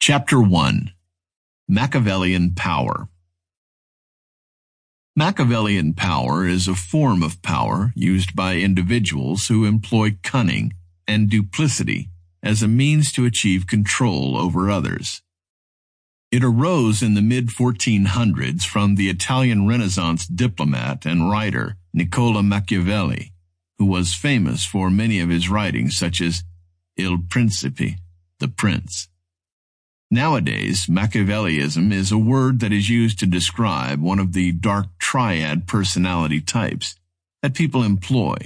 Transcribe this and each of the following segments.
Chapter 1 Machiavellian Power Machiavellian power is a form of power used by individuals who employ cunning and duplicity as a means to achieve control over others. It arose in the mid 1400s from the Italian Renaissance diplomat and writer Niccolo Machiavelli, who was famous for many of his writings such as Il Principe, The Prince. Nowadays, Machiavellianism is a word that is used to describe one of the dark triad personality types that people employ,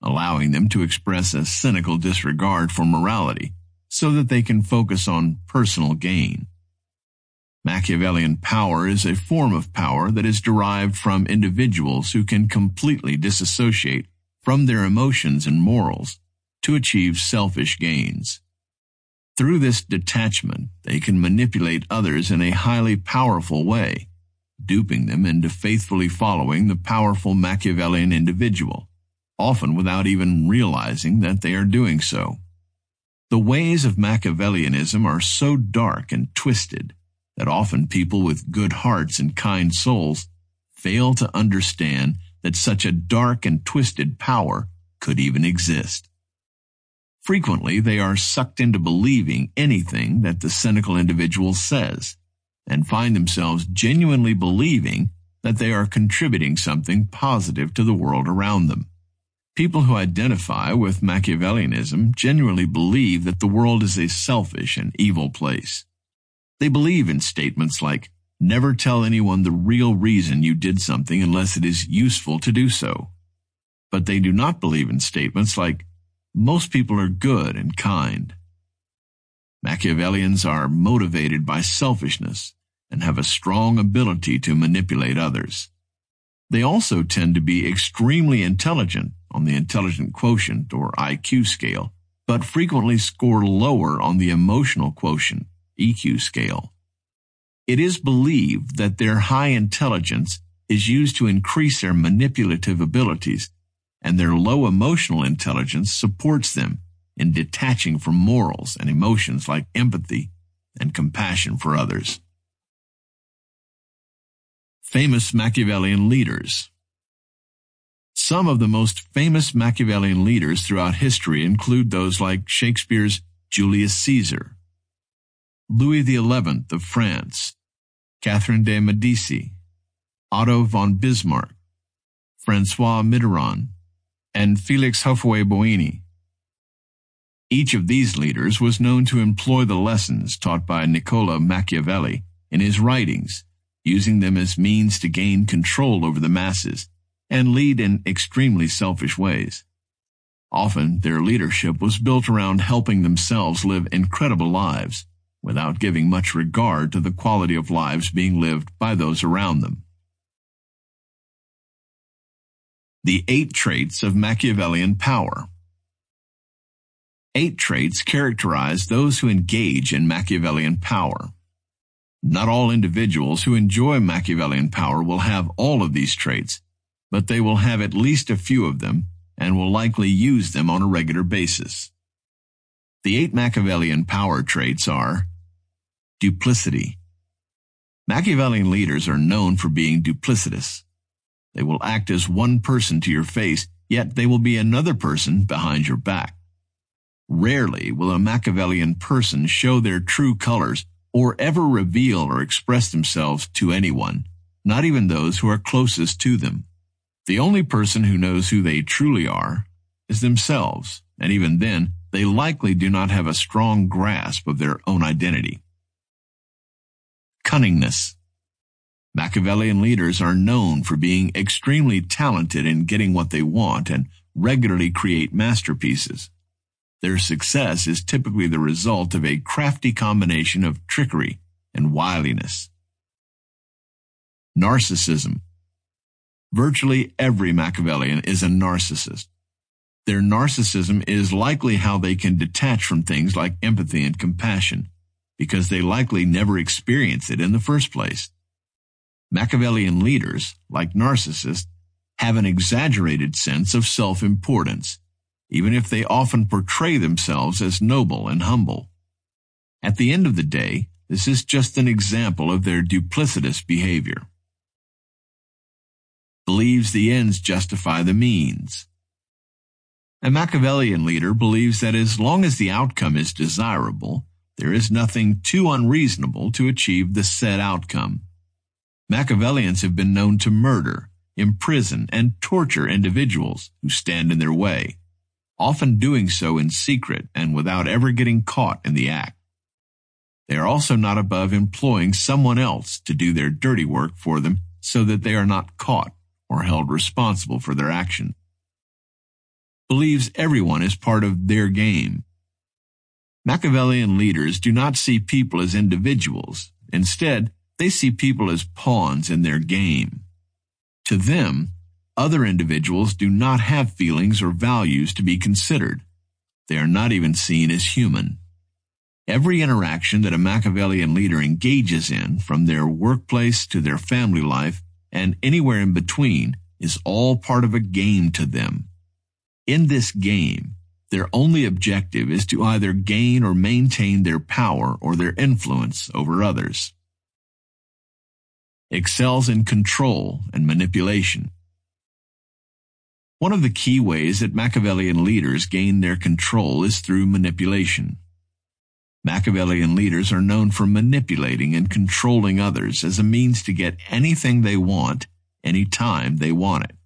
allowing them to express a cynical disregard for morality so that they can focus on personal gain. Machiavellian power is a form of power that is derived from individuals who can completely disassociate from their emotions and morals to achieve selfish gains. Through this detachment, they can manipulate others in a highly powerful way, duping them into faithfully following the powerful Machiavellian individual, often without even realizing that they are doing so. The ways of Machiavellianism are so dark and twisted that often people with good hearts and kind souls fail to understand that such a dark and twisted power could even exist. Frequently, they are sucked into believing anything that the cynical individual says and find themselves genuinely believing that they are contributing something positive to the world around them. People who identify with Machiavellianism genuinely believe that the world is a selfish and evil place. They believe in statements like, never tell anyone the real reason you did something unless it is useful to do so. But they do not believe in statements like, most people are good and kind. Machiavellians are motivated by selfishness and have a strong ability to manipulate others. They also tend to be extremely intelligent on the intelligent quotient or IQ scale, but frequently score lower on the emotional quotient EQ scale. It is believed that their high intelligence is used to increase their manipulative abilities and their low emotional intelligence supports them in detaching from morals and emotions like empathy and compassion for others. Famous Machiavellian leaders. Some of the most famous Machiavellian leaders throughout history include those like Shakespeare's Julius Caesar, Louis XI of France, Catherine de Medici, Otto von Bismarck, Francois Mitterrand, and Felix Houphouët-Boigny. Each of these leaders was known to employ the lessons taught by Niccolo Machiavelli in his writings, using them as means to gain control over the masses and lead in extremely selfish ways. Often their leadership was built around helping themselves live incredible lives without giving much regard to the quality of lives being lived by those around them. The Eight Traits of Machiavellian Power Eight traits characterize those who engage in Machiavellian power. Not all individuals who enjoy Machiavellian power will have all of these traits, but they will have at least a few of them and will likely use them on a regular basis. The eight Machiavellian power traits are duplicity. Machiavellian leaders are known for being duplicitous. They will act as one person to your face, yet they will be another person behind your back. Rarely will a Machiavellian person show their true colors or ever reveal or express themselves to anyone, not even those who are closest to them. The only person who knows who they truly are is themselves, and even then, they likely do not have a strong grasp of their own identity. Cunningness. Machiavellian leaders are known for being extremely talented in getting what they want and regularly create masterpieces. Their success is typically the result of a crafty combination of trickery and wiliness. Narcissism. Virtually every Machiavellian is a narcissist. Their narcissism is likely how they can detach from things like empathy and compassion, because they likely never experience it in the first place. Machiavellian leaders, like narcissists, have an exaggerated sense of self-importance, even if they often portray themselves as noble and humble. At the end of the day, This is just an example of their duplicitous behavior. Believes the ends justify the means. A Machiavellian leader believes that as long as the outcome is desirable, there is nothing too unreasonable to achieve the said outcome. Machiavellians have been known to murder, imprison, and torture individuals who stand in their way, often doing so in secret and without ever getting caught in the act. They are also not above employing someone else to do their dirty work for them so that they are not caught or held responsible for their actions believes everyone is part of their game. Machiavellian leaders do not see people as individuals. Instead, they see people as pawns in their game. To them, other individuals do not have feelings or values to be considered. They are not even seen as human. Every interaction that a Machiavellian leader engages in, from their workplace to their family life and anywhere in between, is all part of a game to them. In this game, their only objective is to either gain or maintain their power or their influence over others. Excels in control and manipulation. One of the key ways that Machiavellian leaders gain their control is through manipulation. Machiavellian leaders are known for manipulating and controlling others as a means to get anything they want any time they want it.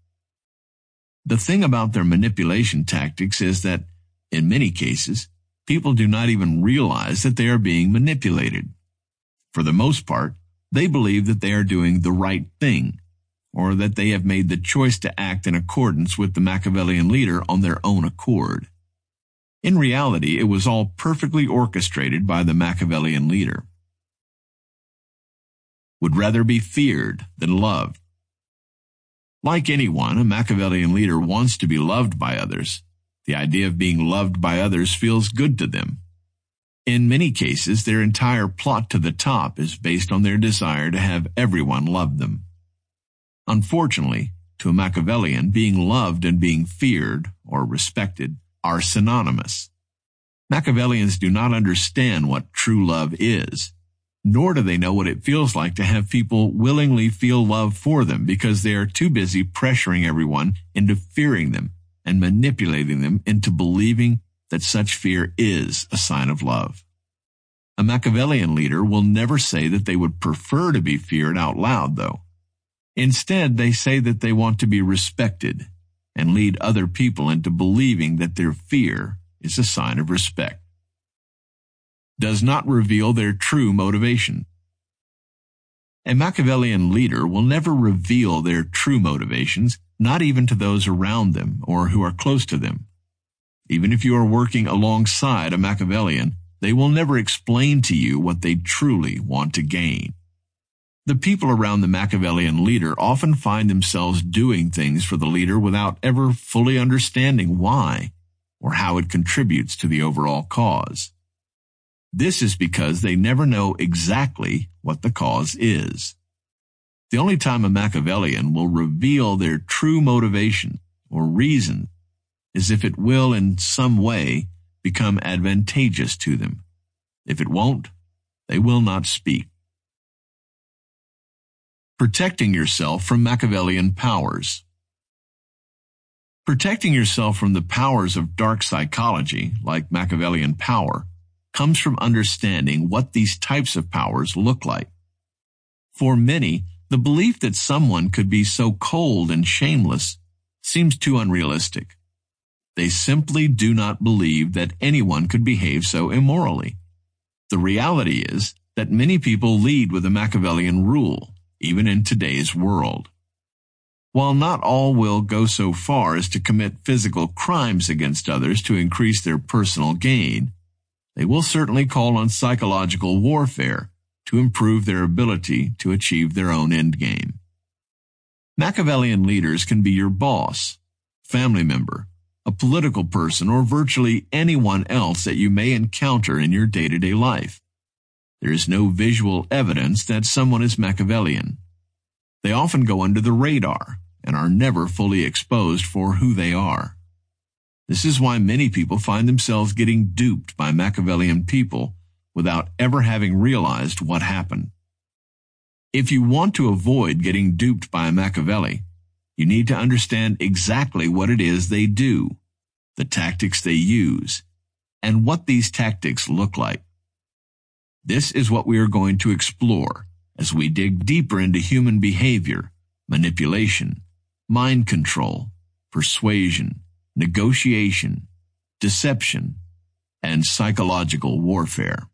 The thing about their manipulation tactics is that, in many cases, people do not even realize that they are being manipulated. For the most part, they believe that they are doing the right thing, or that they have made the choice to act in accordance with the Machiavellian leader on their own accord. In reality, it was all perfectly orchestrated by the Machiavellian leader. Would rather be feared than loved. Like anyone, a Machiavellian leader wants to be loved by others. The idea of being loved by others feels good to them. In many cases, their entire plot to the top is based on their desire to have everyone love them. Unfortunately, to a Machiavellian, being loved and being feared or respected are synonymous. Machiavellians do not understand what true love is nor do they know what it feels like to have people willingly feel love for them because they are too busy pressuring everyone into fearing them and manipulating them into believing that such fear is a sign of love. A Machiavellian leader will never say that they would prefer to be feared out loud, though. Instead, they say that they want to be respected and lead other people into believing that their fear is a sign of respect does not reveal their true motivation. A Machiavellian leader will never reveal their true motivations, not even to those around them or who are close to them. Even if you are working alongside a Machiavellian, they will never explain to you what they truly want to gain. The people around the Machiavellian leader often find themselves doing things for the leader without ever fully understanding why or how it contributes to the overall cause. This is because they never know exactly what the cause is. The only time a Machiavellian will reveal their true motivation or reason is if it will in some way become advantageous to them. If it won't, they will not speak. Protecting yourself from Machiavellian powers. Protecting yourself from the powers of dark psychology, like Machiavellian power, comes from understanding what these types of powers look like. For many, the belief that someone could be so cold and shameless seems too unrealistic. They simply do not believe that anyone could behave so immorally. The reality is that many people lead with a Machiavellian rule, even in today's world. While not all will go so far as to commit physical crimes against others to increase their personal gain, they will certainly call on psychological warfare to improve their ability to achieve their own endgame. Machiavellian leaders can be your boss, family member, political person, or virtually anyone else that you may encounter in your day-to-day life. There is no visual evidence that someone is Machiavellian. They often go under the radar and are never fully exposed for who they are. This is why many people find themselves getting duped by Machiavellian people without ever having realized what happened. If you want to avoid getting duped by a Machiavelli, you need to understand exactly what it is they do, the tactics they use, and what these tactics look like. This is what we are going to explore as we dig deeper into human behavior, manipulation, mind control, persuasion, negotiation, deception, and psychological warfare.